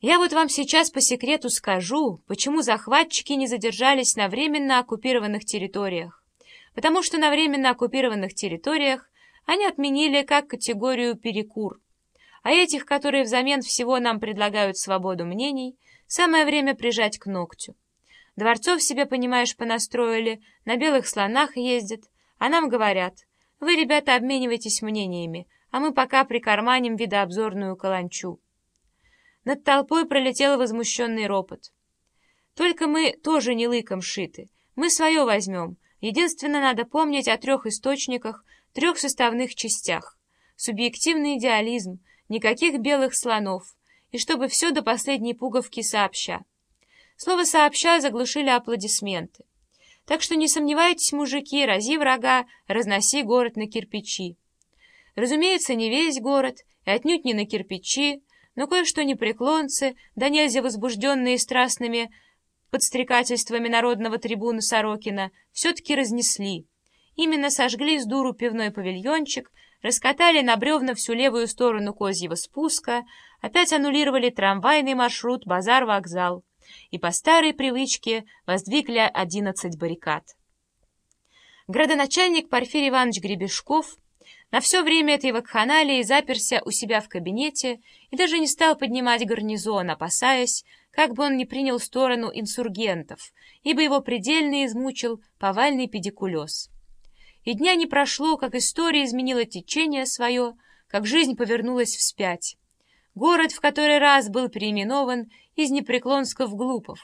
Я вот вам сейчас по секрету скажу, почему захватчики не задержались на временно оккупированных территориях. Потому что на временно оккупированных территориях они отменили как категорию перекур. А этих, которые взамен всего нам предлагают свободу мнений, самое время прижать к ногтю. Дворцов себе, понимаешь, понастроили, на белых слонах ездят, а нам говорят, вы, ребята, обменивайтесь мнениями, а мы пока прикарманим видообзорную каланчу. Над толпой пролетел возмущенный ропот. Только мы тоже не лыком шиты. Мы свое возьмем. Единственно надо помнить о трех источниках, трех составных частях. Субъективный идеализм, никаких белых слонов, и чтобы все до последней пуговки сообща. Слово «сообща» заглушили аплодисменты. Так что не сомневайтесь, мужики, рази врага, разноси город на кирпичи. Разумеется, не весь город, и отнюдь не на кирпичи, но кое-что непреклонцы, да нельзя возбужденные страстными подстрекательствами народного трибуна Сорокина, все-таки разнесли. Именно сожгли с дуру пивной павильончик, раскатали на бревна всю левую сторону козьего спуска, опять аннулировали трамвайный маршрут базар-вокзал и по старой привычке воздвигли одиннадцать баррикад. Градоначальник Порфирий Иванович Гребешков на все время этой вакханалии заперся у себя в кабинете и даже не стал поднимать гарнизон, опасаясь, как бы он не принял сторону инсургентов, ибо его предельно измучил повальный педикулез. И дня не прошло, как история изменила течение свое, как жизнь повернулась вспять. Город в который раз был переименован из Непреклонска в Глупов.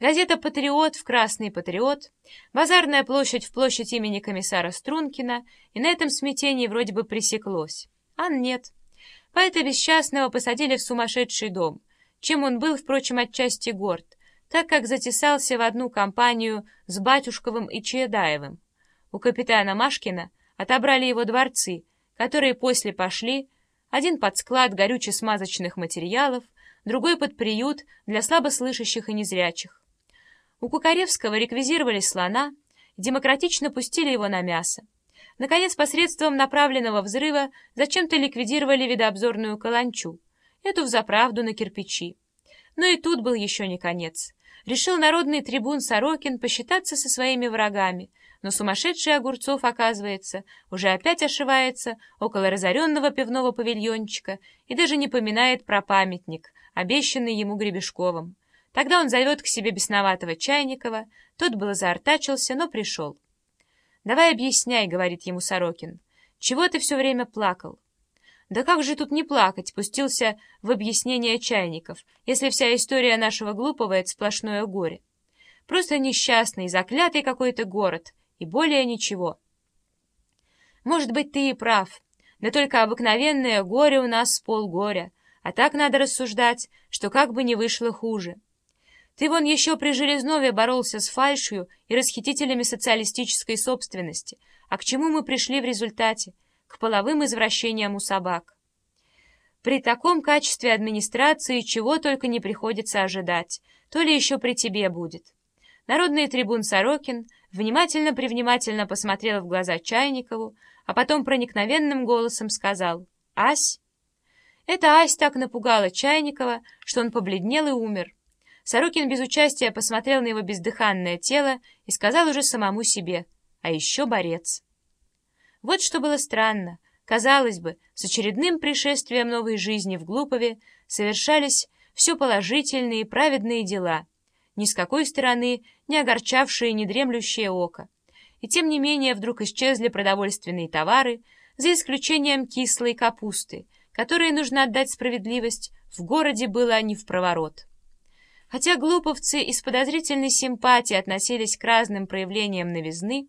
Газета «Патриот» в «Красный патриот», базарная площадь в площадь имени комиссара Стрункина, и на этом смятении вроде бы пресеклось. А нет. Поэта бесчастного посадили в сумасшедший дом, чем он был, впрочем, отчасти горд, так как затесался в одну компанию с Батюшковым и Чедаевым. У капитана Машкина отобрали его дворцы, которые после пошли, один под склад горюче-смазочных материалов, другой под приют для слабослышащих и незрячих. У Кукаревского реквизировали слона, демократично пустили его на мясо. Наконец, посредством направленного взрыва зачем-то ликвидировали видообзорную каланчу, эту взаправду на кирпичи. Но и тут был еще не конец. Решил народный трибун Сорокин посчитаться со своими врагами — но сумасшедший Огурцов, оказывается, уже опять ошивается около разоренного пивного павильончика и даже не поминает про памятник, обещанный ему Гребешковым. Тогда он зовет к себе бесноватого Чайникова, тот было заортачился, но пришел. «Давай объясняй», — говорит ему Сорокин, — «чего ты все время плакал?» «Да как же тут не плакать?» — пустился в объяснение Чайников, если вся история нашего глупого — это сплошное горе. «Просто несчастный, заклятый какой-то город, и более ничего. Может быть, ты и прав, да только обыкновенное горе у нас с полгоря, а так надо рассуждать, что как бы не вышло хуже. Ты вон еще при Железнове боролся с фальшью и расхитителями социалистической собственности, а к чему мы пришли в результате? К половым извращениям у собак. При таком качестве администрации чего только не приходится ожидать, то ли еще при тебе будет. Народный трибун Сорокин внимательно-привнимательно посмотрел в глаза Чайникову, а потом проникновенным голосом сказал «Ась». Эта Ась так напугала Чайникова, что он побледнел и умер. Сорокин без участия посмотрел на его бездыханное тело и сказал уже самому себе «А еще борец». Вот что было странно. Казалось бы, с очередным пришествием новой жизни в Глупове совершались все положительные и праведные дела — ни с какой стороны не огорчавшее недремлющее око. И тем не менее вдруг исчезли продовольственные товары, за исключением кислой капусты, которой, нужно отдать справедливость, в городе было не в проворот. Хотя глуповцы из подозрительной симпатии относились к разным проявлениям новизны,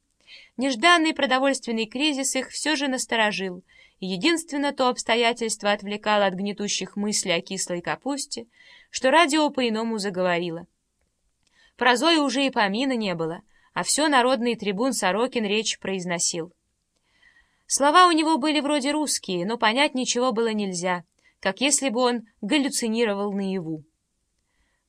нежданный продовольственный кризис их все же насторожил, и единственно то обстоятельство отвлекало от гнетущих мыслей о кислой капусте, что радио по-иному заговорило. Про Зою уже и помина не было, а все народный трибун Сорокин речь произносил. Слова у него были вроде русские, но понять ничего было нельзя, как если бы он галлюцинировал наяву.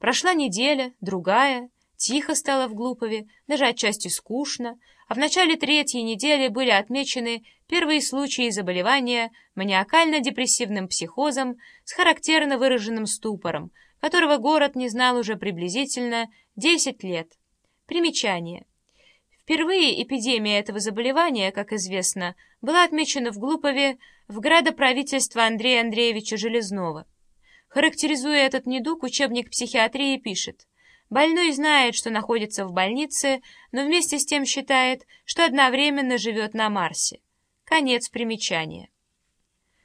Прошла неделя, другая, тихо стало в Глупове, даже отчасти скучно, а в начале третьей недели были отмечены первые случаи заболевания маниакально-депрессивным психозом с характерно выраженным ступором, которого город не знал уже приблизительно 10 лет. Примечание. Впервые эпидемия этого заболевания, как известно, была отмечена в Глупове в градоправительство Андрея Андреевича Железного. Характеризуя этот недуг, учебник психиатрии пишет «Больной знает, что находится в больнице, но вместе с тем считает, что одновременно живет на Марсе». Конец примечания.